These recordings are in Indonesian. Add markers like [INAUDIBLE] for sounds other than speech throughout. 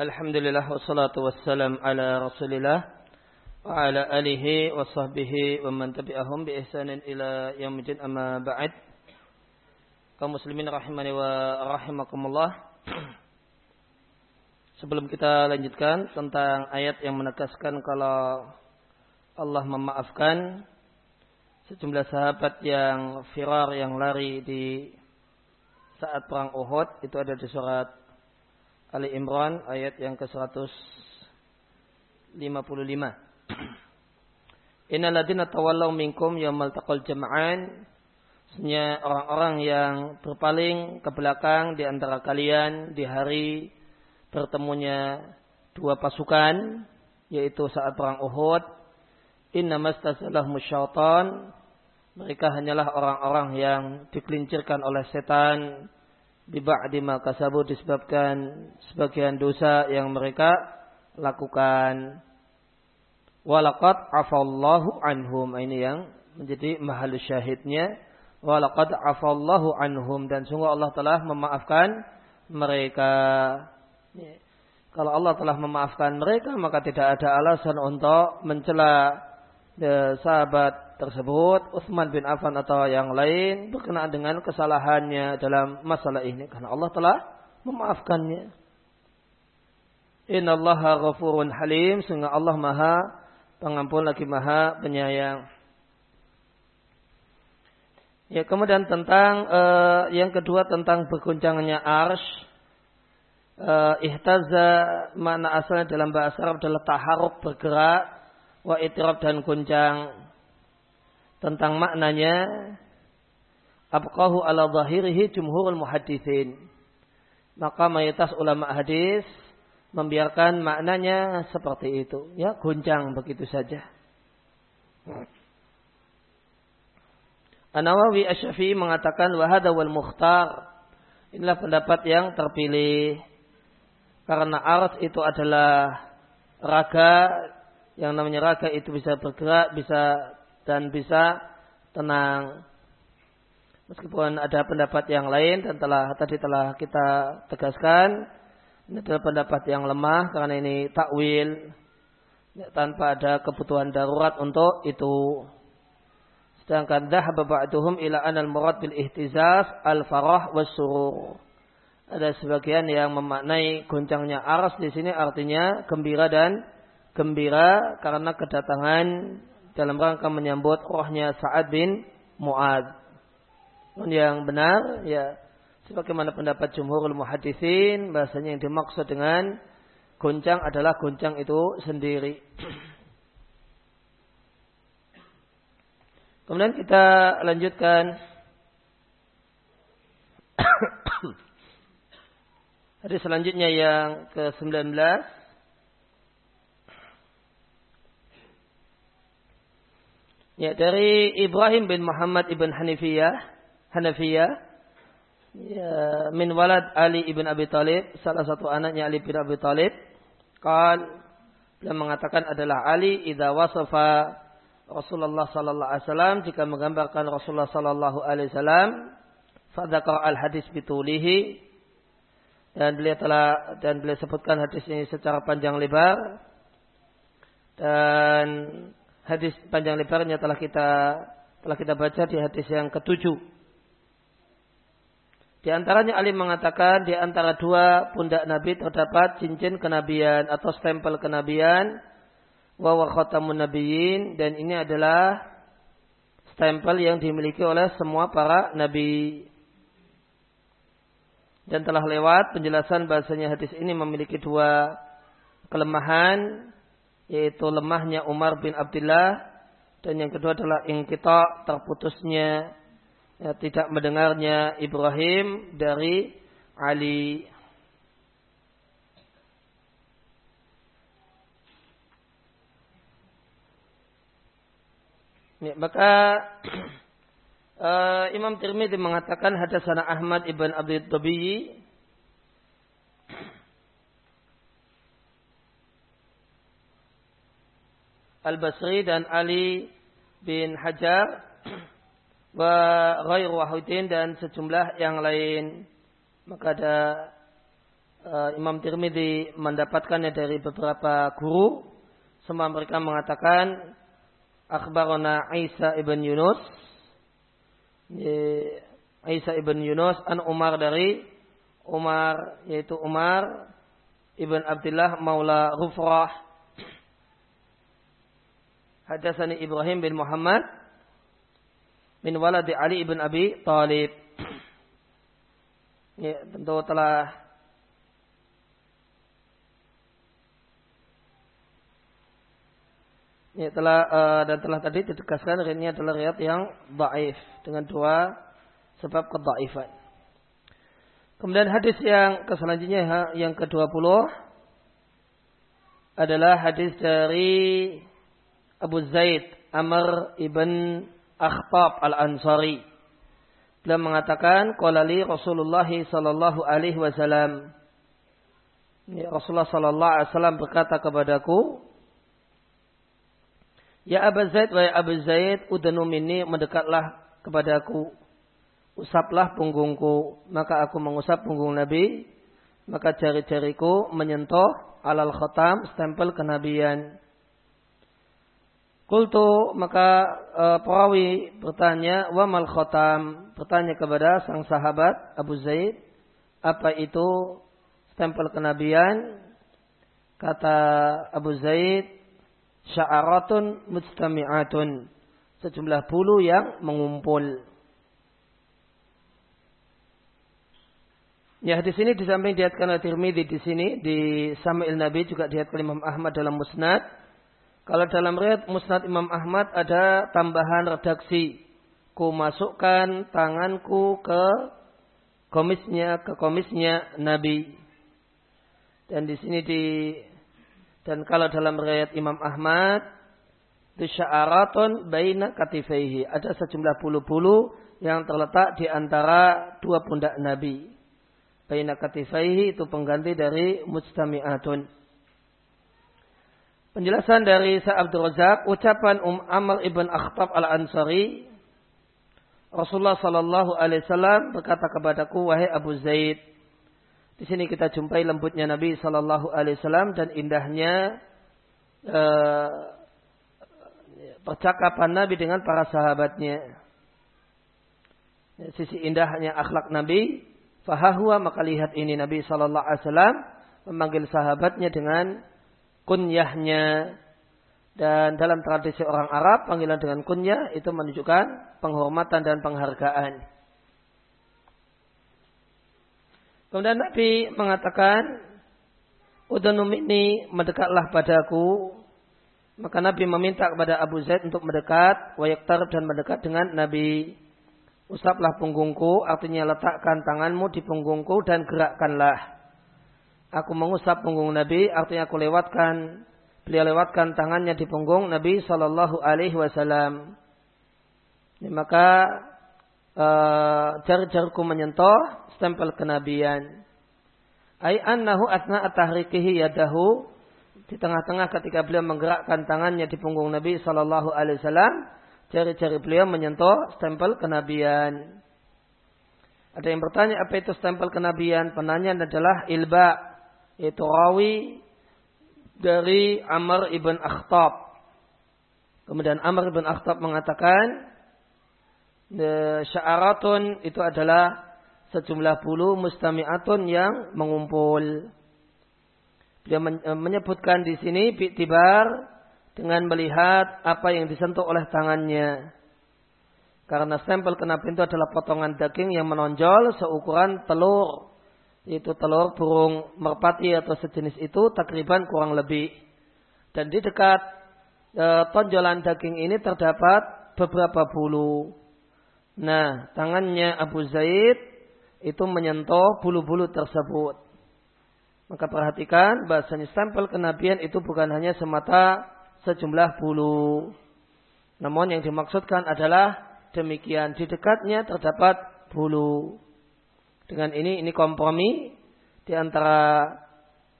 Alhamdulillah wassalatu wassalam ala Rasulillah wa ala alihi wa sahbihi wa man tabi'ahum bi ihsanin ila yaumil amma ba'd. Kaum muslimin rahimani wa rahimakumullah. Sebelum kita lanjutkan tentang ayat yang menegaskan kalau Allah memaafkan sejumlah sahabat yang firar yang lari di saat perang Uhud itu ada di surat Ali Imran ayat yang ke-155. Innal ladina tawallaw minkum yaumal taqal jam'an Sebenarnya orang-orang yang berpaling ke belakang di antara kalian di hari bertemunya dua pasukan yaitu saat perang Uhud. Inna mastasalah musyaitan mereka hanyalah orang-orang yang dikelincirkan oleh setan biba'di ma kasabu disebabkan sebagian dosa yang mereka lakukan. Walaqad afallahu anhum. Ini yang menjadi mahal syahidnya. Walaqad afallahu anhum. Dan sungguh Allah telah memaafkan mereka. Kalau Allah telah memaafkan mereka, maka tidak ada alasan untuk mencela eh, sahabat tersebut Utsman bin Affan atau yang lain berkenaan dengan kesalahannya dalam masalah ini karena Allah telah memaafkannya. Innallaha ghafurun halim sehingga Allah Maha pengampun lagi Maha penyayang. Ya, kemudian tentang uh, yang kedua tentang berguncangannya arsh. Uh, ihtaza mana asalnya dalam bahasa Arab adalah taharuk bergerak wa itirab dan goncang tentang maknanya abqahu ala zahirihi jumhurul muhadithin. Maka mayoritas ulama hadis membiarkan maknanya seperti itu. Ya, goncang begitu saja. An-Nawawi Asy-Syafi'i mengatakan wahada wal mukhtar. Inilah pendapat yang terpilih. Karena aras itu adalah raga yang namanya raga itu bisa bergerak, bisa dan bisa tenang. Meskipun ada pendapat yang lain dan telah tadi telah kita tegaskan ini adalah pendapat yang lemah karena ini takwil tanpa ada kebutuhan darurat untuk itu. Sedangkan dhahaba ba'duhum ila anal murad bil ihtizaz al farah was. Ada sebagian yang memaknai goncangnya aras di sini artinya gembira dan gembira karena kedatangan dalam rangka menyambut rohnya Sa'ad bin Mu'ad. Yang benar, ya, sebagaimana pendapat jumhurul muhadisin, bahasanya yang dimaksud dengan goncang adalah goncang itu sendiri. Kemudian kita lanjutkan Hadis selanjutnya yang ke-19 Ya, dari Ibrahim bin Muhammad ibn Hanifiyah, Hanafiyah, ya, min walad Ali ibn Abi Talib, salah satu anaknya Ali bin Abi Talib, qal beliau mengatakan adalah Ali idza wasafa Rasulullah sallallahu alaihi wasallam jika menggambarkan Rasulullah sallallahu alaihi wasallam fadzakar al hadis bitulihi dan beliau telah dan beliau sebutkan hadis ini secara panjang lebar. Dan hadis panjang lebarnya telah kita telah kita baca di hadis yang ketujuh. Di antaranya Ali mengatakan di antara dua pundak Nabi terdapat cincin kenabian atau stempel kenabian wa wa khatamun nabiyyin dan ini adalah stempel yang dimiliki oleh semua para nabi. Dan telah lewat penjelasan bahasanya hadis ini memiliki dua kelemahan yaitu lemahnya Umar bin Abdullah. Dan yang kedua adalah ingkita terputusnya ya, tidak mendengarnya Ibrahim dari Ali. Ya, maka uh, [CLEARS THROAT] Imam Tirmidzi mengatakan hadasana Ahmad ibn Abdul Tabi'i Al-Basri dan Ali bin Hajar [CLEARS THROAT] wa ghairu wahidin dan sejumlah yang lain maka ada uh, Imam Tirmidzi mendapatkannya dari beberapa guru. Semua mereka mengatakan akhbarana Isa ibn Yunus. Isa ibn Yunus an Umar dari Umar yaitu Umar ibn Abdullah Maula Rufrah. Hadasani Ibrahim bin Muhammad bin waladi Ali ibn Abi Talib. Ya, tentu telah Ya, telah uh, dan telah tadi ditegaskan ini adalah riwayat yang dhaif dengan dua sebab kedhaifan. Kemudian hadis yang selanjutnya yang ke-20 adalah hadis dari Abu Zaid Amr ibn Akhtab al-Ansari. Beliau mengatakan, "Qala Rasulullah sallallahu alaihi wasallam." Rasulullah sallallahu alaihi wasallam berkata kepadaku, Ya Abu Zaid, wa ya Abu Zaid, udanu minni mendekatlah kepadaku. Usaplah punggungku. Maka aku mengusap punggung Nabi. Maka jari-jariku menyentuh alal khotam, stempel kenabian. Kultu maka e, perawi bertanya wa mal khotam bertanya kepada sang sahabat Abu Zaid apa itu stempel kenabian kata Abu Zaid sya'aratun mustami'atun. Sejumlah bulu yang mengumpul. Ya di sini di samping diatkan oleh Tirmidzi di sini di Samil Nabi juga diatkan Imam Ahmad dalam Musnad. Kalau dalam riwayat Musnad Imam Ahmad ada tambahan redaksi. Ku masukkan tanganku ke komisnya ke komisnya Nabi. Dan di sini di dan kalau dalam riwayat Imam Ahmad, itu sya'aratun baina katifaihi. Ada sejumlah bulu-bulu yang terletak di antara dua pundak Nabi. Baina katifaihi itu pengganti dari mustami'atun. Penjelasan dari Sa Abdul Razak, ucapan Um Amal ibn Akhtab al-Ansari, Rasulullah Sallallahu Alaihi Wasallam berkata kepadaku, wahai Abu Zaid, di sini kita jumpai lembutnya Nabi Shallallahu Alaihi Wasallam dan indahnya uh, percakapan Nabi dengan para sahabatnya. Sisi indahnya akhlak Nabi, fahahwa maka lihat ini Nabi Shallallahu Alaihi Wasallam memanggil sahabatnya dengan kunyahnya dan dalam tradisi orang Arab panggilan dengan kunyah itu menunjukkan penghormatan dan penghargaan. Kemudian Nabi mengatakan, Udanum ini mendekatlah padaku. Maka Nabi meminta kepada Abu Zaid untuk mendekat, wayaktar dan mendekat dengan Nabi. Usaplah punggungku, artinya letakkan tanganmu di punggungku dan gerakkanlah. Aku mengusap punggung Nabi, artinya aku lewatkan, beliau lewatkan tangannya di punggung Nabi Shallallahu Alaihi Wasallam. Maka uh, jari-jariku menyentuh stempel kenabian. Ai annahu asna atahrikihi yadahu di tengah-tengah ketika beliau menggerakkan tangannya di punggung Nabi sallallahu alaihi wasallam, jari-jari beliau menyentuh stempel kenabian. Ada yang bertanya apa itu stempel kenabian? Penanya adalah ilba, yaitu rawi dari Amr ibn Akhtab. Kemudian Amr ibn Akhtab mengatakan, sya'aratun itu adalah sejumlah bulu mustami'atun yang mengumpul. Dia eh, menyebutkan di sini tibar dengan melihat apa yang disentuh oleh tangannya. Karena stempel kenapa itu adalah potongan daging yang menonjol seukuran telur. Itu telur burung merpati atau sejenis itu takriban kurang lebih. Dan di dekat e, tonjolan daging ini terdapat beberapa bulu. Nah, tangannya Abu Zaid itu menyentuh bulu-bulu tersebut. Maka perhatikan bahasanya stempel kenabian itu bukan hanya semata sejumlah bulu. Namun yang dimaksudkan adalah demikian di dekatnya terdapat bulu. Dengan ini ini kompromi di antara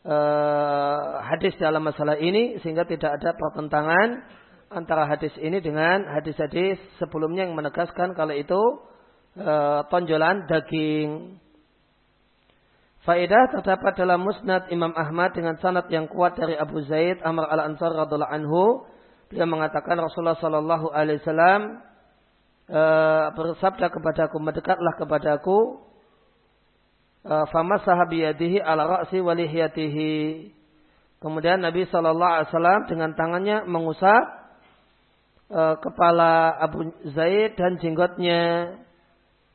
uh, hadis dalam masalah ini sehingga tidak ada pertentangan antara hadis ini dengan hadis-hadis sebelumnya yang menegaskan kalau itu e, tonjolan daging. Faedah terdapat dalam musnad Imam Ahmad dengan sanad yang kuat dari Abu Zaid Amr al Ansar radhiallahu anhu. Beliau mengatakan Rasulullah Shallallahu Alaihi Wasallam uh, bersabda kepadaku, mendekatlah kepadaku. Uh, Fama sahabiyadihi ala ra'si walihiyatihi. Kemudian Nabi Shallallahu Alaihi Wasallam dengan tangannya mengusap uh, kepala Abu Zaid dan jenggotnya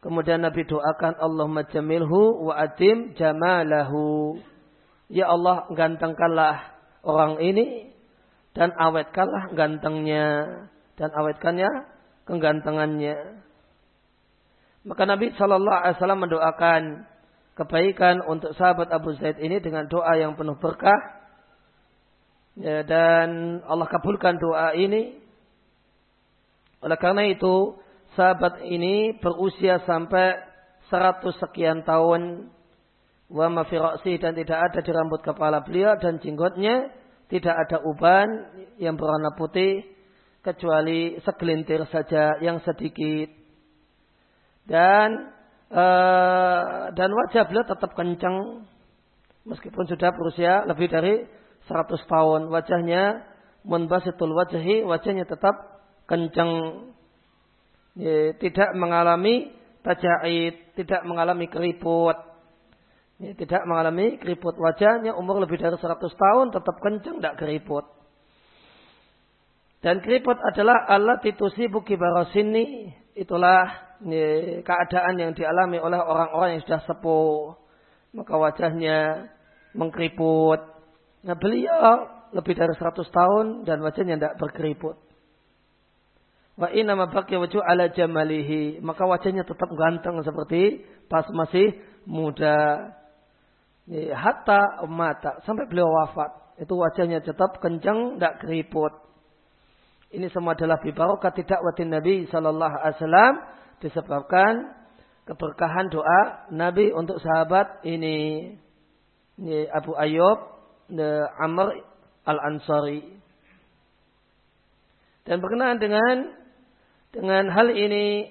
Kemudian Nabi doakan Allahumma jamilhu wa atim jamalahu. Ya Allah gantengkanlah orang ini dan awetkanlah gantengnya dan awetkannya kegantengannya. Maka Nabi Shallallahu Alaihi Wasallam mendoakan kebaikan untuk sahabat Abu Zaid ini dengan doa yang penuh berkah. Ya, dan Allah kabulkan doa ini. Oleh karena itu, sahabat ini berusia sampai seratus sekian tahun wa dan tidak ada di rambut kepala beliau dan jenggotnya tidak ada uban yang berwarna putih kecuali segelintir saja yang sedikit dan uh, dan wajah beliau tetap kencang meskipun sudah berusia lebih dari 100 tahun wajahnya munbasitul wajhi wajahnya tetap kencang ya, tidak mengalami tajahid, tidak mengalami keriput. Ya, tidak mengalami keriput wajahnya umur lebih dari 100 tahun tetap kencang tidak keriput. Dan keriput adalah alat titusi buki barosini. Itulah keadaan yang dialami oleh orang-orang yang sudah sepuh. Maka wajahnya mengkeriput. Nah beliau lebih dari 100 tahun dan wajahnya tidak berkeriput. Wa inna baqiya wajhu ala jamalihi. Maka wajahnya tetap ganteng seperti pas masih muda. Hatta mata. Sampai beliau wafat. Itu wajahnya tetap kencang, tidak keriput. Ini semua adalah bibarokat tidak watin Nabi Sallallahu Alaihi Wasallam disebabkan keberkahan doa Nabi untuk sahabat ini. ini Abu Ayyub Amr Al-Ansari. Dan berkenaan dengan dengan hal ini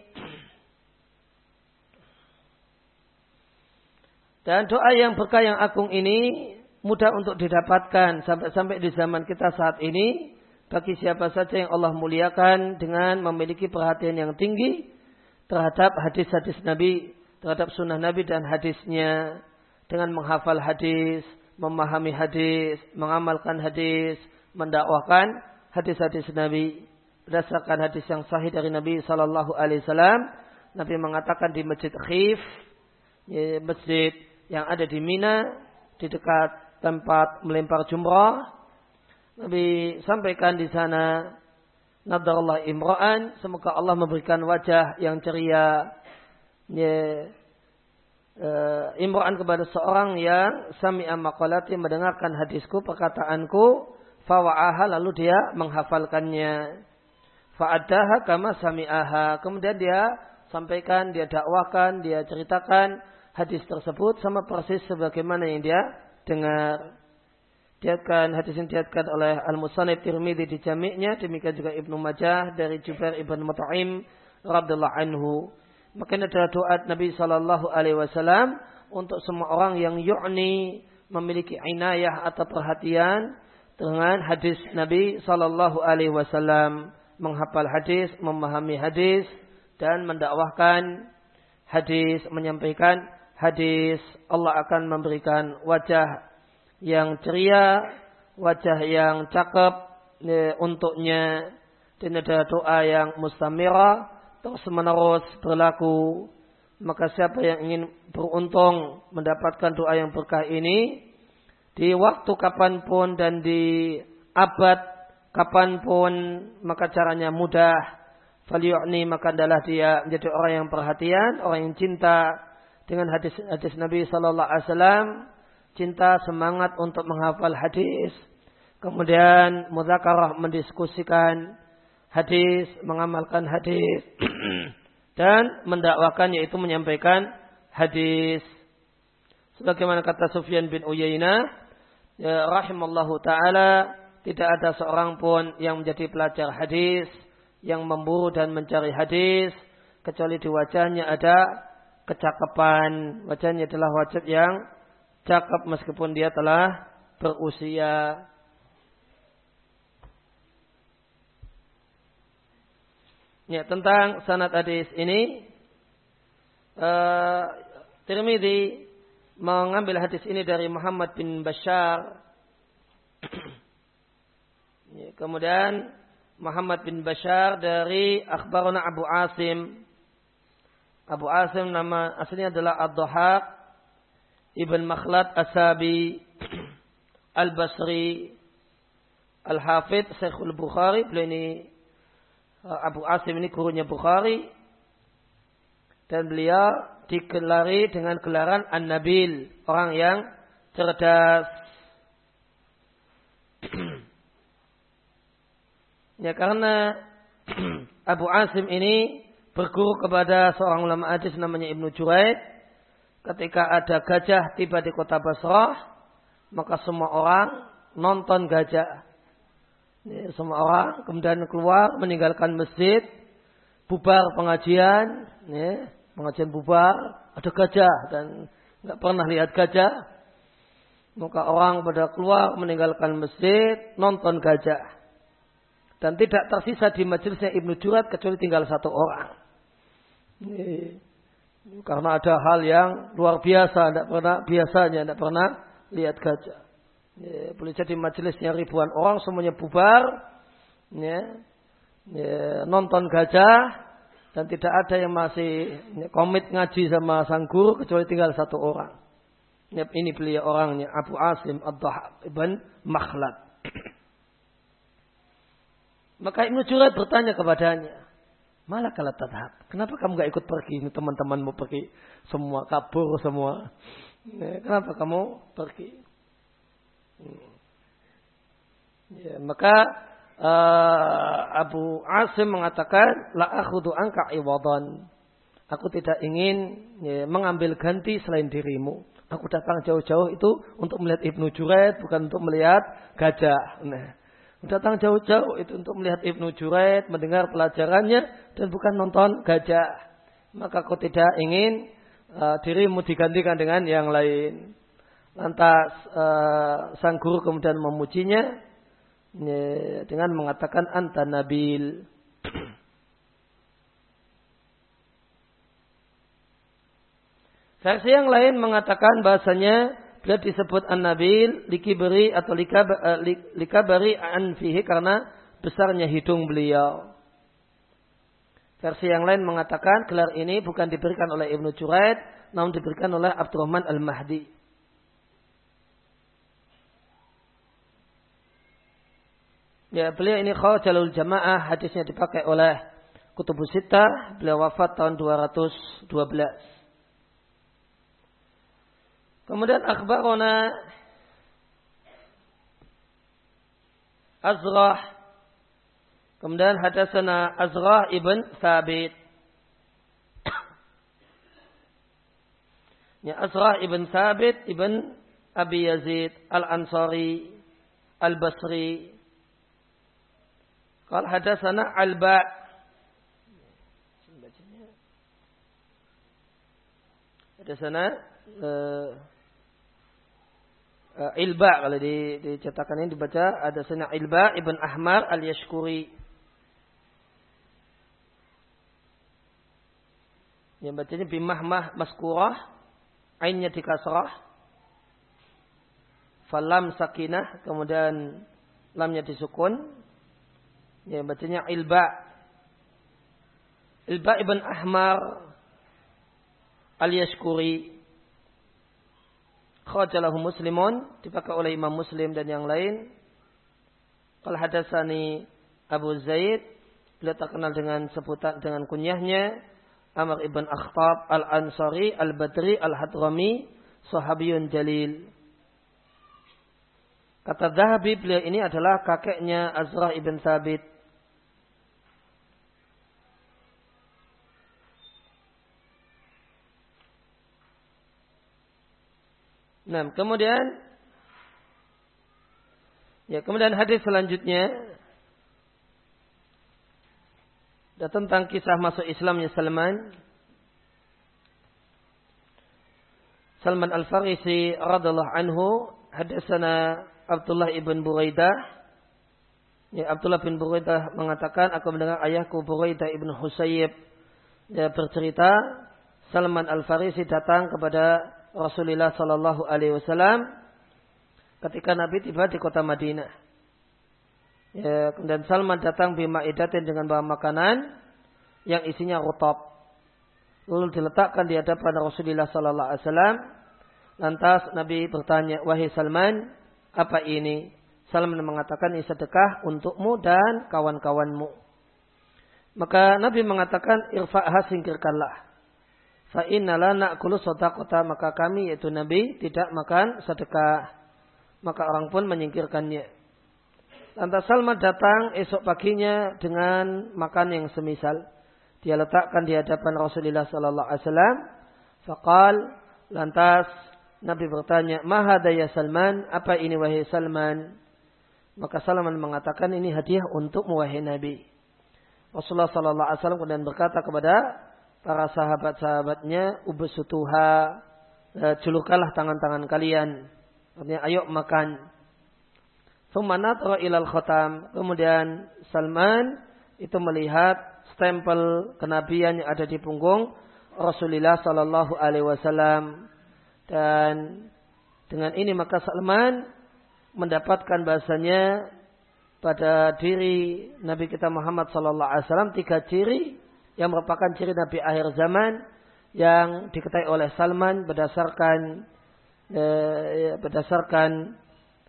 dan doa yang berkah yang agung ini mudah untuk didapatkan sampai-sampai di zaman kita saat ini bagi siapa saja yang Allah muliakan dengan memiliki perhatian yang tinggi terhadap hadis-hadis Nabi, terhadap sunnah Nabi dan hadisnya. Dengan menghafal hadis, memahami hadis, mengamalkan hadis, mendakwakan hadis-hadis Nabi. Berdasarkan hadis yang sahih dari Nabi Shallallahu Alaihi Wasallam, Nabi mengatakan di masjid Khif, ya, masjid yang ada di Mina, di dekat tempat melempar jumrah, Nabi sampaikan di sana, Nadarullah imra'an, semoga Allah memberikan wajah yang ceria, ya, uh, imra'an kepada seorang yang sami'a maqalati mendengarkan hadisku, perkataanku, fawa'aha lalu dia menghafalkannya. Fa'adaha kama sami'aha. Kemudian dia sampaikan, dia dakwakan, dia ceritakan hadis tersebut sama persis sebagaimana yang dia dengar. Diatkan hadis yang diatkan oleh Al-Musanib Tirmidzi di jami'nya. Demikian juga Ibnu Majah dari Jubair Ibn Mut'im radhiyallahu anhu. Maka ini adalah doa Nabi Shallallahu Alaihi Wasallam untuk semua orang yang yu'ni memiliki inayah atau perhatian dengan hadis Nabi Shallallahu Alaihi Wasallam menghafal hadis, memahami hadis, dan mendakwahkan hadis, menyampaikan hadis. Allah akan memberikan wajah yang ceria, wajah yang cakep ya, untuknya. Dan ada doa yang mustamira, terus menerus berlaku. Maka siapa yang ingin beruntung mendapatkan doa yang berkah ini, di waktu kapan pun dan di abad kapan pun maka caranya mudah falyu'ni maka adalah dia menjadi orang yang perhatian orang yang cinta dengan hadis hadis Nabi sallallahu alaihi wasallam cinta semangat untuk menghafal hadis. Kemudian mudzakarah mendiskusikan hadis mengamalkan hadis. [CLEARS THROAT] Dan mendakwakan yaitu menyampaikan hadis. Sebagaimana kata Sufyan bin Uyainah ya rahimallahu taala tidak ada seorang pun yang menjadi pelajar hadis, yang memburu dan mencari hadis, kecuali di wajahnya ada kecakapan. Wajahnya adalah wajah yang cakap meskipun dia telah berusia. Ya, tentang sanad hadis ini uh, mengambil hadis ini dari Muhammad bin Bashar. [CLEARS THROAT] ya, kemudian Muhammad bin Bashar dari akhbaruna Abu Asim. Abu Asim nama aslinya adalah Ad-Dhahak Ibn Makhlad Asabi Al-Basri Al-Hafidh Syekhul Bukhari. Beliau ini Abu Asim ini gurunya Bukhari dan beliau digelari dengan gelaran An-Nabil, orang yang cerdas. [CLEARS THROAT] ya karena [CLEARS THROAT] Abu Asim ini berguru kepada seorang ulama hadis namanya Ibnu Juraid. Ketika ada gajah tiba di kota Basrah, maka semua orang nonton gajah. Semua orang kemudian keluar meninggalkan masjid, bubar pengajian, pengajian bubar, ada gajah dan nggak pernah lihat gajah. Maka orang pada keluar meninggalkan masjid, nonton gajah. Dan tidak tersisa di majelisnya Ibnu Jurat kecuali tinggal satu orang. Karena ada hal yang luar biasa, tidak pernah biasanya, tidak pernah lihat gajah. Ya, boleh jadi majelisnya ribuan orang semuanya bubar, ya, ya, nonton gajah dan tidak ada yang masih ya, komit ngaji sama sang guru kecuali tinggal satu orang. Ya, ini beliau orangnya Abu Asim Ad-Dhahab ibn Makhlad. [CLEARS THROAT] Maka Ibnu Jurat bertanya kepadanya, Malah kalau tadhab. Kenapa kamu gak ikut pergi? Ini teman-teman mau pergi semua kabur semua. Ya, kenapa kamu pergi? Ya, maka uh, Abu Asim mengatakan la akhudu angka iwadan. Aku tidak ingin ya, mengambil ganti selain dirimu. Aku datang jauh-jauh itu untuk melihat Ibnu Juraid, bukan untuk melihat gajah. Nah, datang jauh-jauh itu untuk melihat Ibnu Juraid, mendengar pelajarannya, dan bukan nonton gajah. Maka aku tidak ingin uh, dirimu digantikan dengan yang lain. Lantas uh, sang guru kemudian memujinya ya, dengan mengatakan anta nabil. [CLEARS THROAT] Versi yang lain mengatakan bahasanya beliau disebut an-nabil likibri atau uh, likabari anfihi karena besarnya hidung beliau. Versi yang lain mengatakan gelar ini bukan diberikan oleh Ibnu Juraid, namun diberikan oleh Abdurrahman Al-Mahdi. Ya, beliau ini khawajalul jamaah, hadisnya dipakai oleh Kutubus Sittah, beliau wafat tahun 212. Kemudian akhbarona Azrah Kemudian hadasana Azrah ibn Sabit. Ya Azrah ibn Sabit ibn Abi Yazid Al-Ansari Al-Basri Qal hadasana Alba. Hadasana uh, uh, Ilba kalau di dicetakan ini dibaca ada sana Ilba ibn Ahmar al Yashkuri. Yang bacanya bimahmah maskurah, ainnya dikasrah, falam sakinah, kemudian lamnya disukun, Ya, bacanya Ilba. Ilba ibn Ahmar al-Yashkuri. Khajalahu muslimun. Dipakai oleh Imam Muslim dan yang lain. Kalau hadasani Abu Zaid. Beliau terkenal dengan sebutan dengan kunyahnya. Amr ibn Akhtab al-Ansari al-Badri al-Hadrami. Sahabiyun Jalil. Kata Zahabi beliau ini adalah kakeknya Azrah ibn Thabit. Nah, kemudian ya kemudian hadis selanjutnya ada tentang kisah masuk Islamnya Salman. Salman Al-Farisi radhiallahu anhu hadasana Abdullah ibn Buraidah Ya, Abdullah bin Buraidah mengatakan, aku mendengar ayahku Buraidah ibn Husayib ya, bercerita, Salman Al-Farisi datang kepada Rasulullah Sallallahu Alaihi Wasallam ketika Nabi tiba di kota Madinah. Ya, dan Salman datang bima idatin dengan bawa makanan yang isinya rutab. Lalu diletakkan di hadapan Rasulullah Sallallahu Alaihi Wasallam. Lantas Nabi bertanya, wahai Salman, apa ini? Salman mengatakan ini sedekah untukmu dan kawan-kawanmu. Maka Nabi mengatakan irfa'ha singkirkanlah. Fa innala na'kulu sodakota maka kami yaitu Nabi tidak makan sedekah. Maka orang pun menyingkirkannya. Lantas Salman datang esok paginya dengan makan yang semisal. Dia letakkan di hadapan Rasulullah Sallallahu Alaihi Wasallam. Fakal lantas Nabi bertanya, Mahada ya Salman, apa ini wahai Salman? Maka Salman mengatakan ini hadiah untuk wahai Nabi. Rasulullah Sallallahu Alaihi Wasallam kemudian berkata kepada para sahabat-sahabatnya, ubesutuha, eh, julukalah tangan-tangan kalian. Artinya, ayo makan. Thumanatro ilal khotam. Kemudian Salman itu melihat stempel kenabian yang ada di punggung Rasulullah Sallallahu Alaihi Wasallam dan dengan ini maka Salman mendapatkan bahasanya pada diri Nabi kita Muhammad sallallahu alaihi wasallam tiga ciri yang merupakan ciri Nabi akhir zaman yang diketahui oleh Salman berdasarkan eh, berdasarkan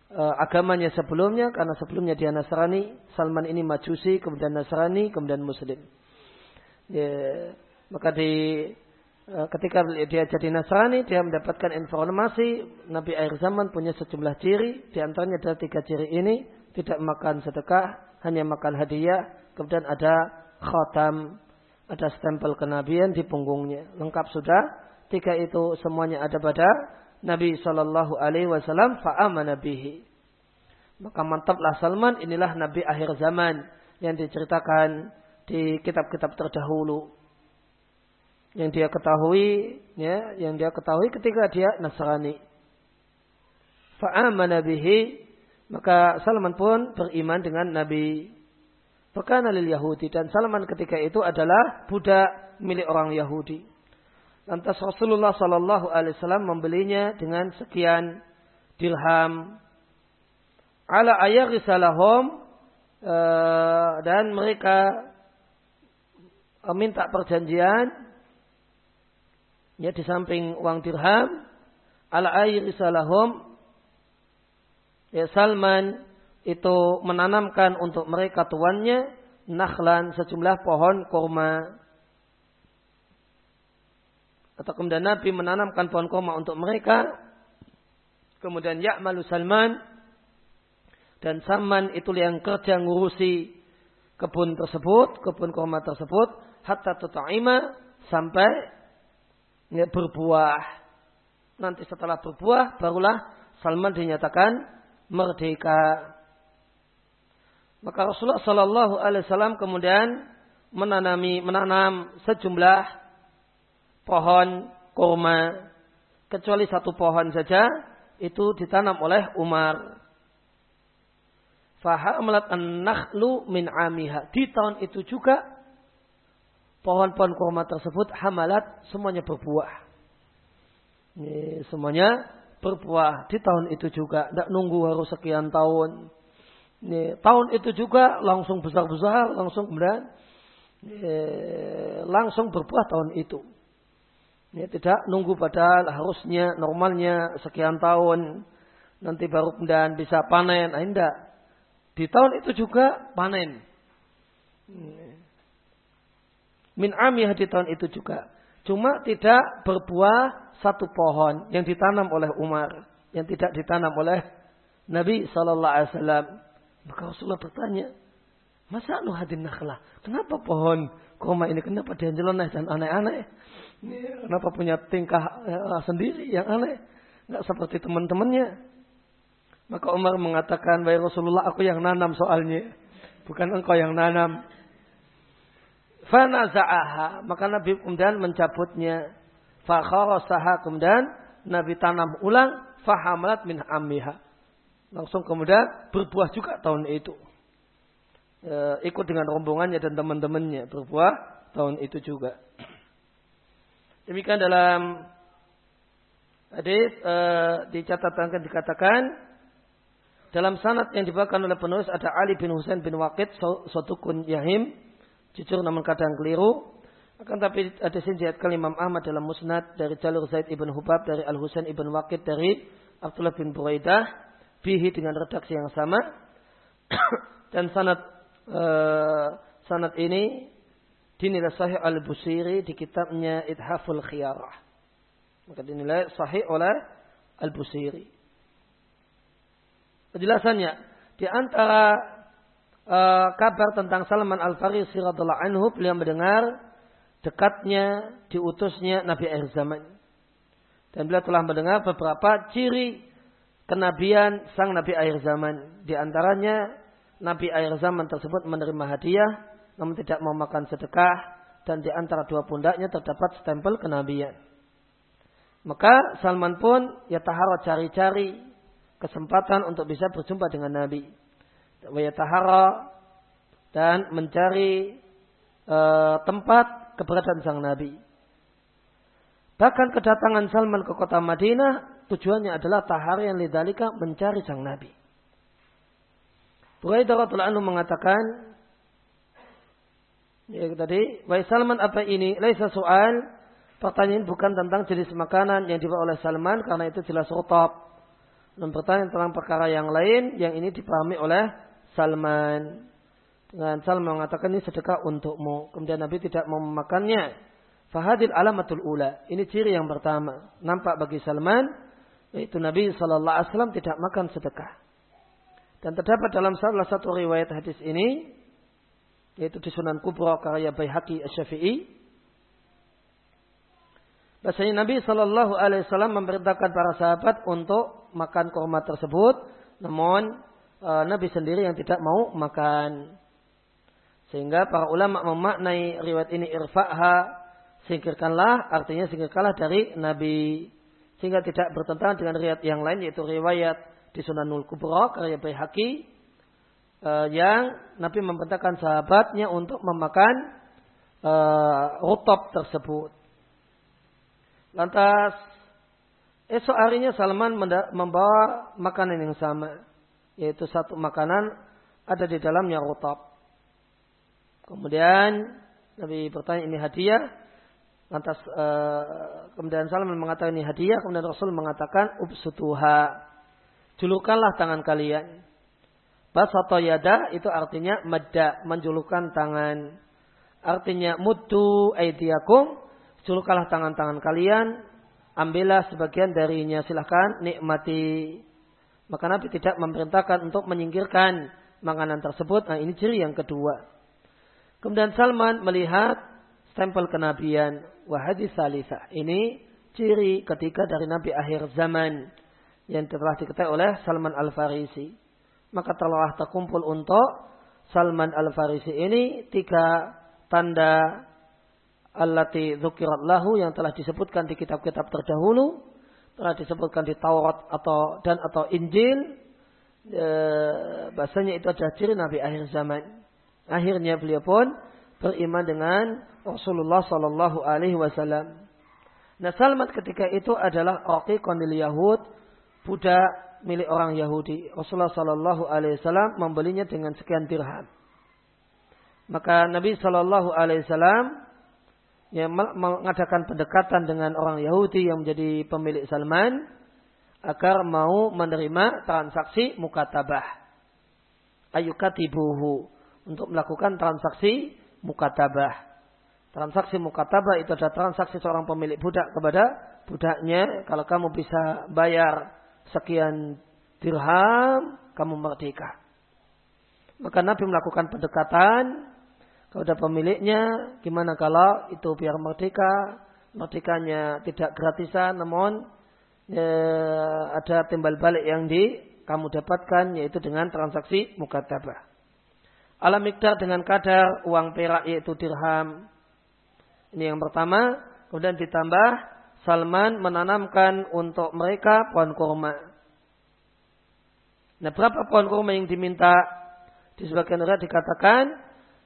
eh, agamanya sebelumnya karena sebelumnya dia Nasrani Salman ini Majusi kemudian Nasrani kemudian Muslim ya, maka di Eh, ketika dia jadi Nasrani, dia mendapatkan informasi Nabi akhir zaman punya sejumlah ciri. Di antaranya ada tiga ciri ini. Tidak makan sedekah, hanya makan hadiah. Kemudian ada khatam, ada stempel kenabian di punggungnya. Lengkap sudah. Tiga itu semuanya ada pada Nabi Shallallahu Alaihi Wasallam. Fa'amana bihi. Maka mantaplah Salman, inilah Nabi akhir zaman yang diceritakan di kitab-kitab terdahulu yang dia ketahui ya yang dia ketahui ketika dia Nasrani fa'amana bihi maka Salman pun beriman dengan Nabi Fakana lil Yahudi dan Salman ketika itu adalah budak milik orang Yahudi. Lantas Rasulullah Sallallahu Alaihi Wasallam membelinya dengan sekian dirham. Ala ayah risalahum eh, dan mereka minta perjanjian ya di samping uang dirham al air salahum ya Salman itu menanamkan untuk mereka tuannya nakhlan sejumlah pohon kurma atau kemudian Nabi menanamkan pohon kurma untuk mereka kemudian Ya'malu Salman dan Salman itu yang kerja ngurusi kebun tersebut, kebun kurma tersebut hatta tuta'ima sampai ya, berbuah. Nanti setelah berbuah barulah Salman dinyatakan merdeka. Maka Rasulullah Shallallahu Alaihi Wasallam kemudian menanami menanam sejumlah pohon kurma kecuali satu pohon saja itu ditanam oleh Umar. Fahamalat an-nakhlu min amiha. Di tahun itu juga pohon-pohon kurma tersebut hamalat semuanya berbuah. Ini semuanya berbuah di tahun itu juga. Tidak nunggu harus sekian tahun. Ini, tahun itu juga langsung besar-besar, langsung kemudian langsung berbuah tahun itu. Ini tidak nunggu padahal harusnya normalnya sekian tahun nanti baru kemudian bisa panen. Nah, tidak. Di tahun itu juga panen. Min amiyah di tahun itu juga. Cuma tidak berbuah satu pohon yang ditanam oleh Umar, yang tidak ditanam oleh Nabi Sallallahu Alaihi Wasallam. Maka Rasulullah bertanya, masa lu hadin nakhlah? Kenapa pohon koma ini kenapa dia nyeleneh dan aneh-aneh? Kenapa punya tingkah eh, sendiri yang aneh? Nggak seperti teman-temannya. Maka Umar mengatakan, Wahai Rasulullah, aku yang nanam soalnya. Bukan engkau yang nanam. Fanaza'aha. Maka Nabi kemudian mencabutnya. Fakharasaha kemudian Nabi tanam ulang fahamalat min ammiha. Langsung kemudian berbuah juga tahun itu. E, ikut dengan rombongannya dan teman-temannya berbuah tahun itu juga. Demikian dalam hadis e, dicatatkan dikatakan dalam sanad yang dibawakan oleh penulis ada Ali bin Husain bin Waqid Sotukun Yahim jujur namun kadang keliru akan tapi ada sinjatkan Imam Ahmad dalam musnad dari jalur Zaid ibn Hubab dari Al Husain ibn Waqid dari Abdullah bin Buraidah bihi dengan redaksi yang sama. [COUGHS] Dan sanad uh, sanad ini dinilai sahih al Busiri di kitabnya Ithaful Khiyarah. Maka dinilai sahih oleh al Busiri penjelasannya di antara uh, kabar tentang Salman Al Farisi radhiallahu anhu beliau mendengar dekatnya diutusnya Nabi akhir zaman. Dan beliau telah mendengar beberapa ciri kenabian sang Nabi akhir zaman. Di antaranya Nabi akhir zaman tersebut menerima hadiah namun tidak mau makan sedekah dan di antara dua pundaknya terdapat stempel kenabian. Maka Salman pun ya tahara cari-cari kesempatan untuk bisa berjumpa dengan Nabi. Wa tahara dan mencari uh, tempat keberadaan sang Nabi. Bahkan kedatangan Salman ke kota Madinah tujuannya adalah taharian lidalika mencari sang Nabi. Buraidah radhiallahu anhu mengatakan ya tadi, "Wahai Salman apa ini?" Laisa soal pertanyaan bukan tentang jenis makanan yang dibawa oleh Salman karena itu jelas rutab. Dan pertanyaan tentang perkara yang lain yang ini dipahami oleh Salman. Dan Salman mengatakan ini sedekah untukmu. Kemudian Nabi tidak mau memakannya. Fahadil alamatul ula. Ini ciri yang pertama. Nampak bagi Salman. Yaitu Nabi SAW tidak makan sedekah. Dan terdapat dalam salah satu riwayat hadis ini. Yaitu di Sunan Kubra karya Bayhaqi Asyafi'i. Bahasanya Nabi Shallallahu Alaihi Wasallam memerintahkan para sahabat untuk makan kurma tersebut, namun e, Nabi sendiri yang tidak mau makan. Sehingga para ulama memaknai riwayat ini irfa'ha, singkirkanlah, artinya singkirkanlah dari Nabi. Sehingga tidak bertentangan dengan riwayat yang lain, yaitu riwayat di Sunanul Kubra, karya Bayhaqi, eh, yang Nabi memerintahkan sahabatnya untuk memakan eh, rutop tersebut. Lantas, esok harinya Salman membawa makanan yang sama, yaitu satu makanan ada di dalamnya rutop. Kemudian Nabi bertanya ini hadiah. Lantas uh, kemudian Salman mengatakan ini hadiah. Kemudian Rasul mengatakan ubsutuha. Julukanlah tangan kalian. Basato yada itu artinya medda, menjulukkan tangan. Artinya muddu aidiakum, julukanlah tangan-tangan kalian, ambillah sebagian darinya silahkan nikmati. Maka Nabi tidak memerintahkan untuk menyingkirkan makanan tersebut. Nah ini ciri yang kedua. Kemudian Salman melihat stempel kenabian. Wahadi salisa. Ini ciri ketika dari Nabi akhir zaman. Yang telah diketahui oleh Salman Al-Farisi. Maka telah terkumpul untuk Salman Al-Farisi ini tiga tanda allati dzukirat lahu yang telah disebutkan di kitab-kitab terdahulu, telah disebutkan di Taurat atau dan atau Injil. E, bahasanya itu adalah ciri Nabi akhir zaman. Akhirnya beliau pun beriman dengan Rasulullah Sallallahu Alaihi Wasallam. Nah Salman ketika itu adalah Raqiqon lil Yahud, budak milik orang Yahudi. Rasulullah Sallallahu Alaihi Wasallam membelinya dengan sekian dirham. Maka Nabi Sallallahu Alaihi Wasallam yang mengadakan pendekatan dengan orang Yahudi yang menjadi pemilik Salman agar mau menerima transaksi mukatabah ayukatibuhu untuk melakukan transaksi mukatabah. Transaksi mukatabah itu adalah transaksi seorang pemilik budak kepada budaknya. Kalau kamu bisa bayar sekian dirham, kamu merdeka. Maka Nabi melakukan pendekatan kepada pemiliknya. Gimana kalau itu biar merdeka, merdekanya tidak gratisan, namun ya, ada timbal balik yang di kamu dapatkan yaitu dengan transaksi mukatabah. Alam mikdar dengan kadar uang perak yaitu dirham. Ini yang pertama. Kemudian ditambah Salman menanamkan untuk mereka pohon kurma. Nah, berapa pohon kurma yang diminta? Di sebagian riwayat dikatakan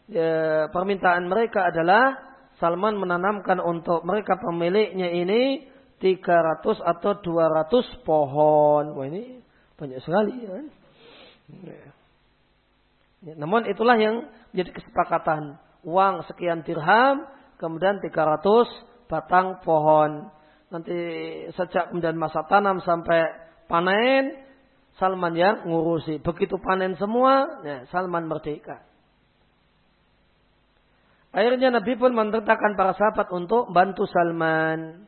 ya, permintaan mereka adalah Salman menanamkan untuk mereka pemiliknya ini 300 atau 200 pohon. Wah ini banyak sekali ya. Ya. Namun itulah yang menjadi kesepakatan. Uang sekian dirham, kemudian 300 batang pohon. Nanti sejak kemudian masa tanam sampai panen, Salman yang ngurusi. Begitu panen semua, ya, Salman merdeka. Akhirnya Nabi pun menentangkan para sahabat untuk bantu Salman.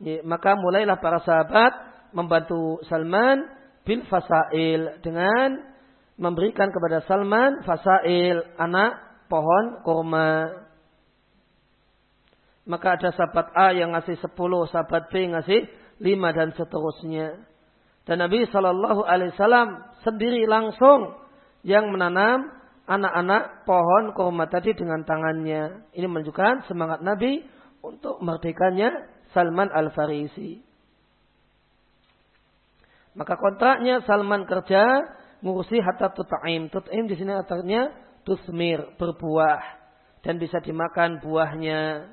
Ya, maka mulailah para sahabat membantu Salman bil fasail dengan memberikan kepada Salman fasail anak pohon kurma. Maka ada sahabat A yang ngasih 10, sahabat B ngasih 5 dan seterusnya. Dan Nabi Shallallahu Alaihi Wasallam sendiri langsung yang menanam anak-anak pohon kurma tadi dengan tangannya. Ini menunjukkan semangat Nabi untuk merdekanya Salman Al Farisi. Maka kontraknya Salman kerja ngurusi hatta tut'aim. Tut'aim di sini artinya tusmir, berbuah dan bisa dimakan buahnya.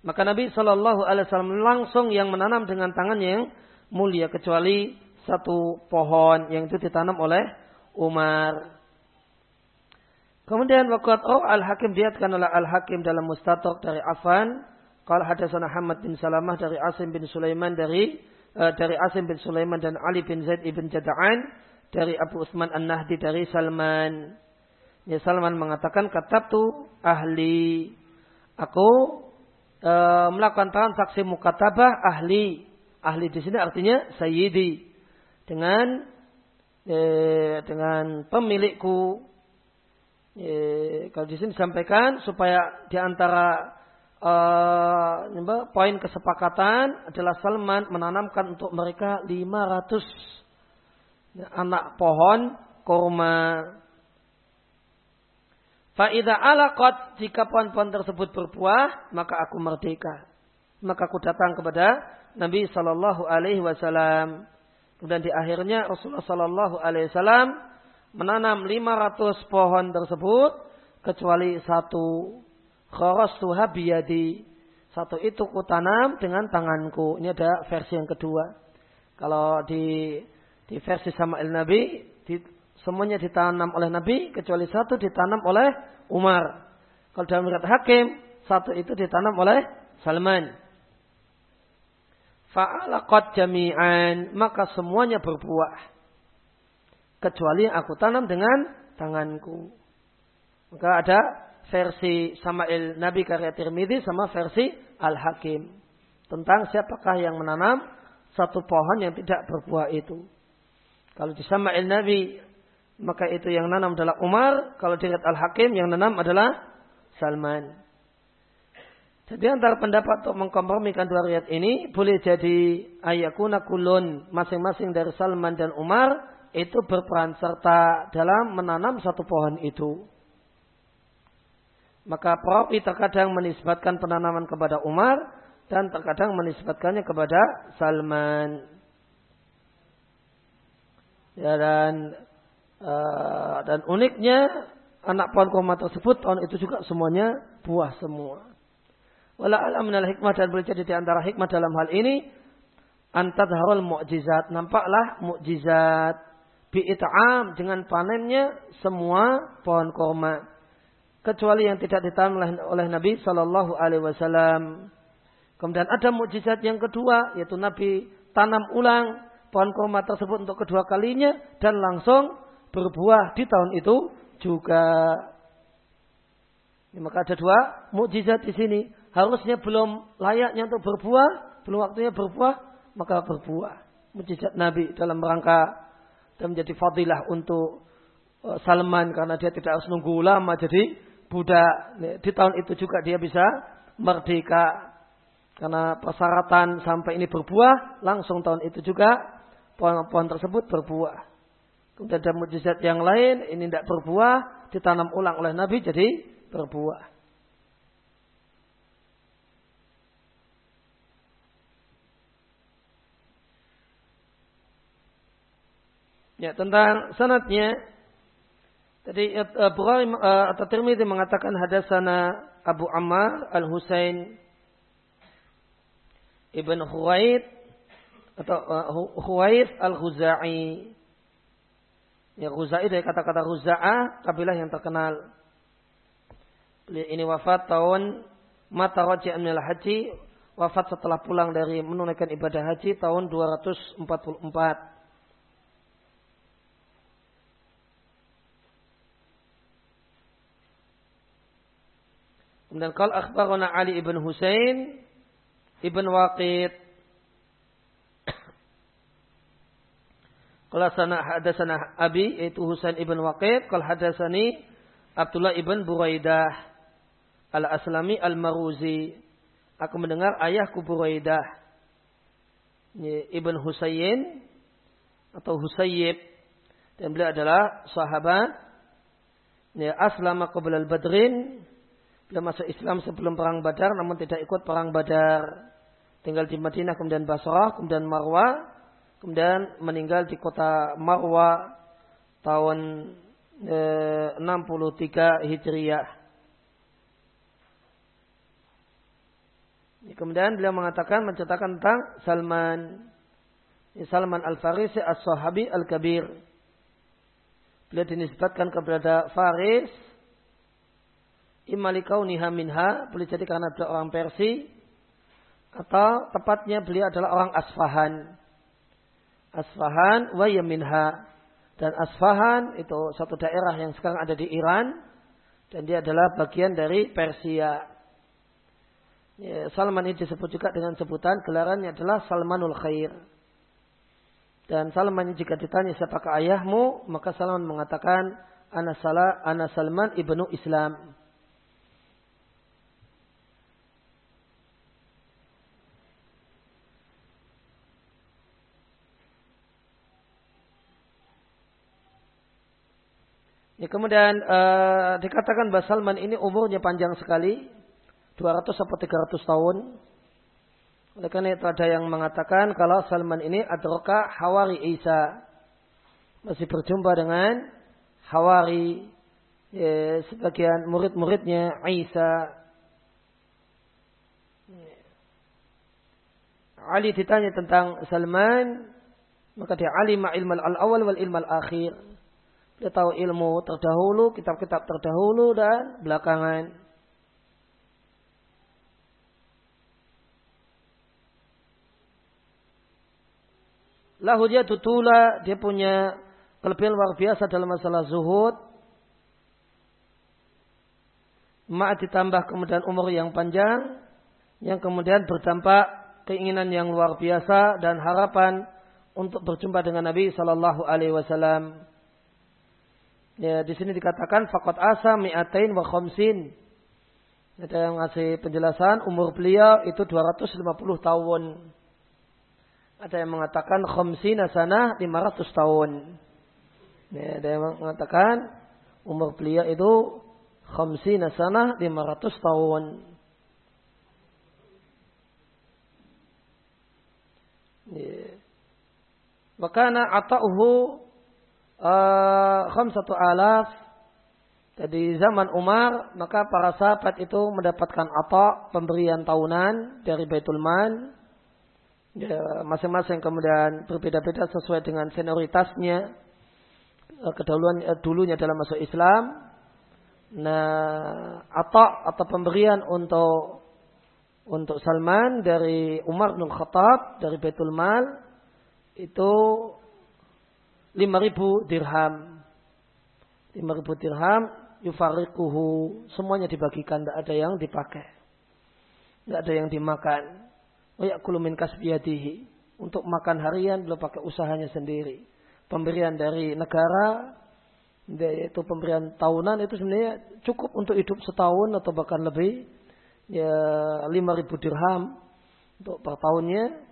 Maka Nabi Shallallahu Alaihi Wasallam langsung yang menanam dengan tangannya yang mulia kecuali satu pohon yang itu ditanam oleh Umar. Kemudian waktu oh Al Hakim diatkan oleh Al Hakim dalam Mustatok dari Afan. Kalau hadasana Ahmad bin Salamah dari Asim bin Sulaiman dari dari Asim bin Sulaiman dan Ali bin Zaid ibn Jada'an dari Abu Utsman An-Nahdi dari Salman. Ya Salman mengatakan katab ahli. Aku uh, melakukan transaksi mukatabah ahli Ahli di sini artinya sayyidi. Dengan eh, dengan pemilikku. Eh, kalau di sini disampaikan supaya di antara eh, poin kesepakatan adalah Salman menanamkan untuk mereka 500 anak pohon kurma. Faidah alaqat jika pohon-pohon tersebut berbuah, maka aku merdeka. Maka aku datang kepada Nabi Shallallahu Alaihi Wasallam. Kemudian di akhirnya Rasulullah Shallallahu Alaihi Wasallam menanam 500 pohon tersebut kecuali satu kharastuha biyadi. Satu itu kutanam dengan tanganku. Ini ada versi yang kedua. Kalau di di versi Sama'il Nabi di, semuanya ditanam oleh Nabi kecuali satu ditanam oleh Umar. Kalau dalam riwayat Hakim satu itu ditanam oleh Salman fa'alaqat jami'an maka semuanya berbuah kecuali aku tanam dengan tanganku maka ada versi Sama'il Nabi karya Tirmidzi sama versi Al-Hakim. Tentang siapakah yang menanam satu pohon yang tidak berbuah itu. Kalau di Sama'il Nabi maka itu yang nanam adalah Umar. Kalau di Al-Hakim yang nanam adalah Salman. Jadi antara pendapat untuk mengkompromikan dua riwayat ini boleh jadi ayakuna kulun masing-masing dari Salman dan Umar itu berperan serta dalam menanam satu pohon itu. Maka perawi terkadang menisbatkan penanaman kepada Umar dan terkadang menisbatkannya kepada Salman. Ya dan uh, dan uniknya anak pohon kurma tersebut tahun itu juga semuanya buah semua. Wala alam minal hikmah dan boleh jadi di antara hikmah dalam hal ini antadharul mu'jizat. Nampaklah mu'jizat bi'it'am dengan panennya semua pohon korma. Kecuali yang tidak ditanam oleh Nabi Shallallahu Alaihi Wasallam. Kemudian ada mukjizat yang kedua yaitu Nabi tanam ulang pohon korma tersebut untuk kedua kalinya dan langsung berbuah di tahun itu juga. maka ada dua mukjizat di sini harusnya belum layaknya untuk berbuah, belum waktunya berbuah, maka berbuah. Mujizat Nabi dalam rangka dan menjadi fadilah untuk uh, Salman karena dia tidak harus nunggu lama jadi budak di tahun itu juga dia bisa merdeka. Karena persyaratan sampai ini berbuah langsung tahun itu juga pohon-pohon tersebut berbuah. Kemudian ada mujizat yang lain ini tidak berbuah ditanam ulang oleh Nabi jadi berbuah. Ya, tentang sanatnya tadi uh, Bukhari uh, atau Tirmidzi mengatakan hadasana Abu Ammar Al-Husain Ibn Huwaid atau uh, Huwaid Al-Khuzai. Ya Khuzai dari kata-kata Khuza'ah, kabilah yang terkenal. Ini wafat tahun Mata Raja Amnil Haji, wafat setelah pulang dari menunaikan ibadah haji tahun 244. Kemudian kal akhbarana Ali ibn Husain ibn Waqid. Kalau sana hadasana Abi yaitu Husain ibn Waqid. Kalau hadasani Abdullah ibn Buraidah al-Aslami al-Maruzi. Aku mendengar ayahku Buraidah ibn Husayn atau Husayyib dan beliau adalah sahabat ya aslama qabla al-badrin Beliau masuk Islam sebelum perang Badar namun tidak ikut perang Badar. Tinggal di Madinah kemudian Basrah, kemudian Marwa, kemudian meninggal di kota Marwa tahun eh, 63 Hijriyah. Kemudian beliau mengatakan menceritakan tentang Salman Salman Al-Farisi As-Sahabi Al-Kabir. Beliau dinisbatkan kepada Faris niha minha boleh jadi karena beliau orang Persi atau tepatnya beliau adalah orang Asfahan. Asfahan wa yaminha dan Asfahan itu satu daerah yang sekarang ada di Iran dan dia adalah bagian dari Persia. Ya, Salman ini disebut juga dengan sebutan gelarannya adalah Salmanul Khair. Dan Salman ini jika ditanya siapakah ayahmu, maka Salman mengatakan Ana, Salah, Ana Salman ibnu Islam. Ya, kemudian uh, dikatakan bahwa Salman ini umurnya panjang sekali, 200 sampai 300 tahun. Oleh karena itu ada yang mengatakan kalau Salman ini adroka Hawari Isa. Masih berjumpa dengan Hawari ya, sebagian murid-muridnya Isa. Ali ditanya tentang Salman, maka dia alima ilmal al-awal wal ilmal akhir dia tahu ilmu terdahulu, kitab-kitab terdahulu dan belakangan. Lahu dia tutula, dia punya kelebihan luar biasa dalam masalah zuhud. Ma'at ditambah kemudian umur yang panjang, yang kemudian berdampak keinginan yang luar biasa dan harapan untuk berjumpa dengan Nabi Sallallahu Alaihi Wasallam. Ya, di sini dikatakan fakot asa mi'atain wa khamsin. Ada yang ngasih penjelasan umur beliau itu 250 tahun. Ada yang mengatakan khamsin sana 500 tahun. Ya, ada yang mengatakan umur beliau itu khamsin sana 500 tahun. Ya. Wakana ata'uhu uh, satu alaf. Jadi zaman Umar maka para sahabat itu mendapatkan apa pemberian tahunan dari Baitul Mal. Ya, masing-masing kemudian berbeda-beda sesuai dengan senioritasnya eh, kedahuluan eh, dulunya dalam masuk Islam. Nah atau atau pemberian untuk untuk Salman dari Umar bin Khattab dari Baitul Mal itu lima ribu dirham. lima ribu dirham yufarikuhu. Semuanya dibagikan, tidak ada yang dipakai. Tidak ada yang dimakan. Wayakulu min kasbiyadihi. Untuk makan harian belum pakai usahanya sendiri. Pemberian dari negara yaitu pemberian tahunan itu sebenarnya cukup untuk hidup setahun atau bahkan lebih ya lima ribu dirham untuk per tahunnya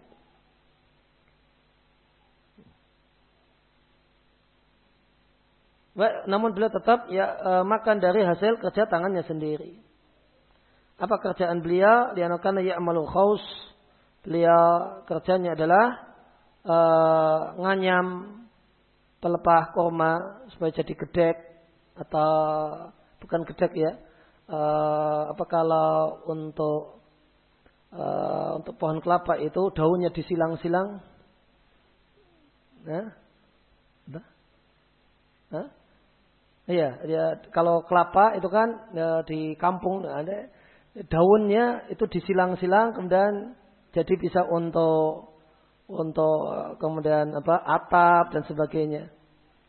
namun beliau tetap ya e, makan dari hasil kerja tangannya sendiri. Apa kerjaan beliau? Lianakana ya'malu khaus. Beliau kerjanya adalah e, nganyam pelepah korma supaya jadi gedek atau bukan gedek ya. Uh, apa kalau untuk uh, untuk pohon kelapa itu daunnya disilang-silang? Nah, Hah? Iya, ya kalau kelapa itu kan ya, di kampung ada daunnya itu disilang-silang kemudian jadi bisa untuk untuk kemudian apa atap dan sebagainya.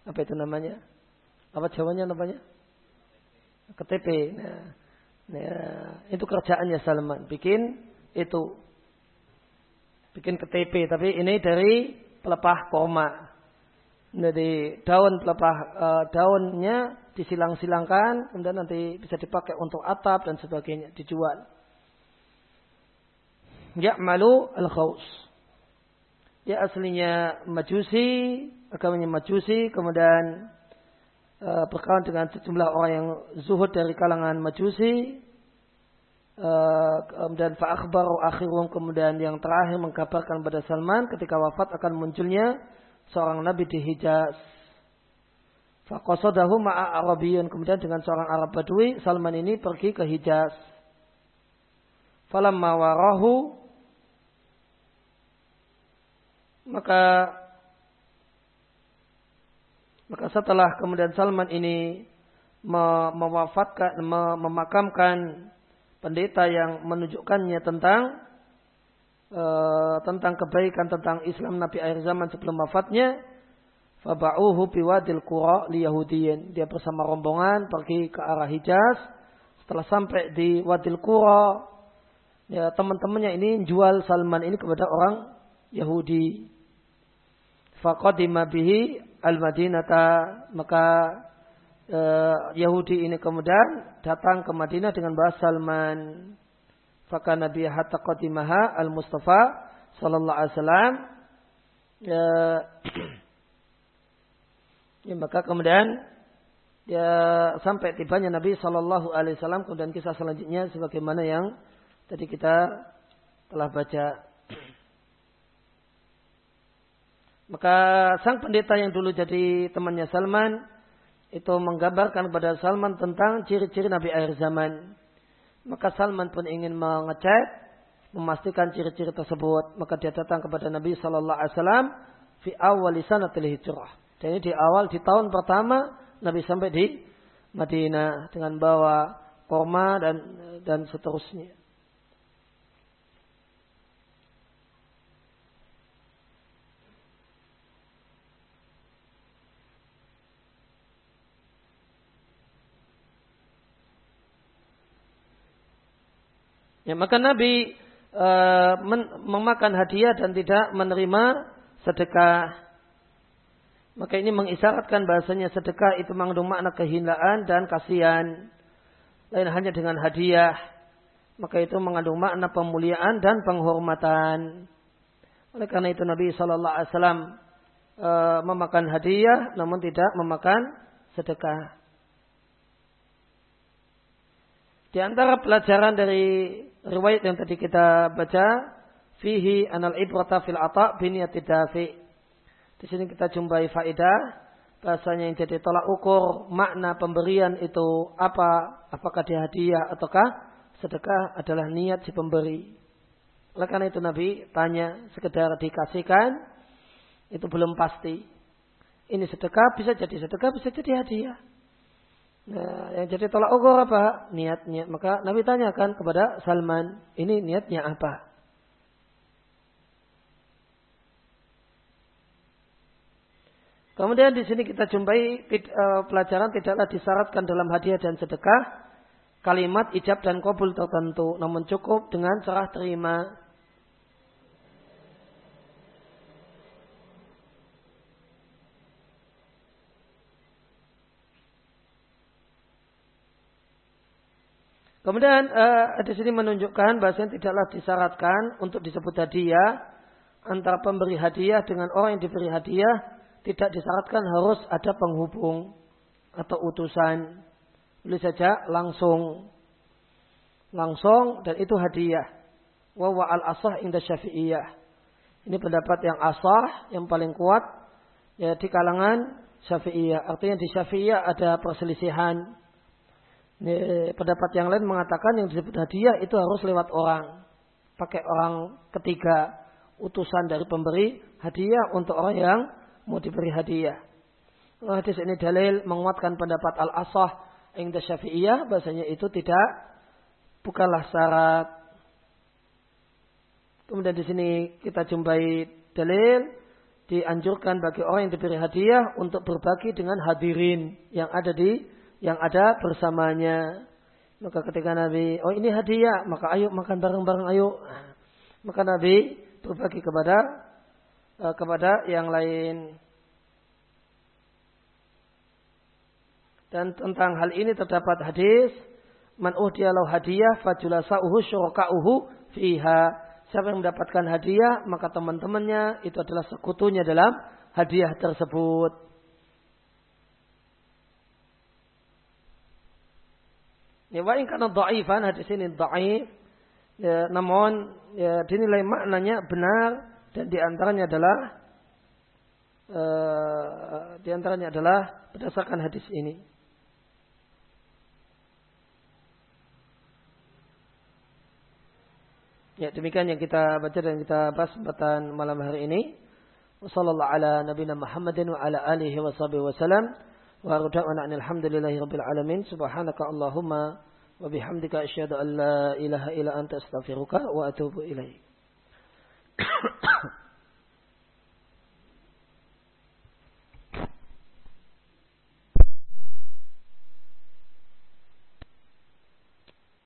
Apa itu namanya? Apa jawanya namanya? KTP. Nah, nah, itu kerjaannya Salman. Bikin itu. Bikin KTP. Tapi ini dari pelepah koma. Jadi daun pelepah uh, daunnya disilang-silangkan, kemudian nanti bisa dipakai untuk atap dan sebagainya, dijual. Ya malu al-khaus. Ya aslinya majusi, agamanya majusi, kemudian uh, berkawan dengan sejumlah orang yang zuhud dari kalangan majusi. Uh, kemudian fa'akhbaru akhirum kemudian yang terakhir mengkabarkan pada Salman ketika wafat akan munculnya seorang nabi di Hijaz. Faqasadahu ma'a Arabiyun. Kemudian dengan seorang Arab Badui, Salman ini pergi ke Hijaz. Falamma warahu maka maka setelah kemudian Salman ini mewafatkan memakamkan pendeta yang menunjukkannya tentang Eh, tentang kebaikan tentang Islam Nabi akhir zaman sebelum wafatnya faba'uhu biwadil qura li yahudiyin. Dia bersama rombongan pergi ke arah Hijaz. Setelah sampai di Wadil Qura ya teman-temannya ini jual Salman ini kepada orang Yahudi. Faqadima bihi al-Madinata. Maka uh, Yahudi ini kemudian datang ke Madinah dengan bahasa Salman Faka Nabi hatta qadimaha al-Mustafa sallallahu alaihi wasallam. Ya, [CLEARS THROAT] ya, maka kemudian ya sampai tibanya Nabi sallallahu alaihi wasallam kemudian kisah selanjutnya sebagaimana yang tadi kita telah baca. [CLEARS THROAT] Maka sang pendeta yang dulu jadi temannya Salman itu menggambarkan kepada Salman tentang ciri-ciri Nabi akhir zaman. Maka Salman pun ingin mengecek, memastikan ciri-ciri tersebut. Maka dia datang kepada Nabi Sallallahu Alaihi Wasallam fi awal sanatil hijrah. Ini di awal di tahun pertama Nabi sampai di Madinah dengan bawa korma dan dan seterusnya. Ya, maka Nabi e, men, memakan hadiah dan tidak menerima sedekah. Maka ini mengisyaratkan bahasanya sedekah itu mengandung makna kehinaan dan kasihan. Lain hanya dengan hadiah. Maka itu mengandung makna pemuliaan dan penghormatan. Oleh karena itu Nabi Wasallam e, memakan hadiah, namun tidak memakan sedekah. Di antara pelajaran dari riwayat yang tadi kita baca, fihi anal ibrata fil ata biniyati dafi. Di sini kita jumpai faedah bahasanya yang jadi tolak ukur makna pemberian itu apa? Apakah dia hadiah ataukah sedekah adalah niat si pemberi. Oleh karena itu Nabi tanya sekedar dikasihkan itu belum pasti. Ini sedekah bisa jadi sedekah bisa jadi hadiah. Nah, yang jadi tolak ukur apa? Niatnya. Maka Nabi tanyakan kepada Salman, ini niatnya apa? Kemudian di sini kita jumpai uh, pelajaran tidaklah disyaratkan dalam hadiah dan sedekah kalimat ijab dan kabul tertentu, namun cukup dengan serah terima Kemudian uh, di sini menunjukkan bahasanya tidaklah disyaratkan untuk disebut hadiah antara pemberi hadiah dengan orang yang diberi hadiah tidak disyaratkan harus ada penghubung atau utusan. Boleh saja langsung langsung dan itu hadiah. Wa wa al asah inda syafi'iyah. Ini pendapat yang asah yang paling kuat ya di kalangan Syafi'iyah. Artinya di Syafi'iyah ada perselisihan. Ini, pendapat yang lain mengatakan yang disebut hadiah itu harus lewat orang. Pakai orang ketiga. Utusan dari pemberi hadiah untuk orang yang mau diberi hadiah. Hadis ini dalil menguatkan pendapat al-asah yang syafi'iyah. Bahasanya itu tidak bukanlah syarat. Kemudian di sini kita jumpai dalil dianjurkan bagi orang yang diberi hadiah untuk berbagi dengan hadirin yang ada di yang ada bersamanya. Maka ketika Nabi, oh ini hadiah, maka ayo makan bareng-bareng ayo. Maka Nabi berbagi kepada uh, kepada yang lain. Dan tentang hal ini terdapat hadis, man uhdiyalau hadiah fajulasa'uhu syuraka'uhu fiha Siapa yang mendapatkan hadiah, maka teman-temannya itu adalah sekutunya dalam hadiah tersebut. Ya, wa karena dhaifan hadis ini dhaif. Ya, namun ya, dinilai maknanya benar dan di antaranya adalah uh, di antaranya adalah berdasarkan hadis ini. Ya, demikian yang kita baca dan kita bahas kesempatan malam hari ini. Wassallallahu ala nabiyina Muhammadin wa ala alihi wa sahbihi wa salam. Wa arda'ana alhamdulillahi rabbil alamin. Subhanaka Allahumma wa bihamdika asyhadu an la ilaha illa anta astaghfiruka wa atubu ilaik. [COUGHS]